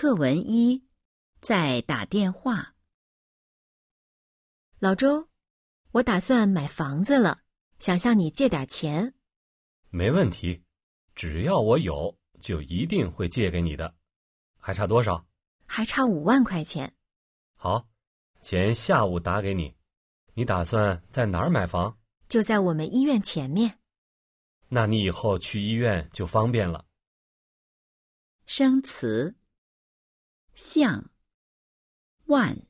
课文一，在打电话。老周，我打算买房子了，想向你借点钱。没问题，只要我有，就一定会借给你的。还差多少？还差五万块钱。好，钱下午打给你。你打算在哪儿买房？就在我们医院前面。那你以后去医院就方便了。生词：像、万。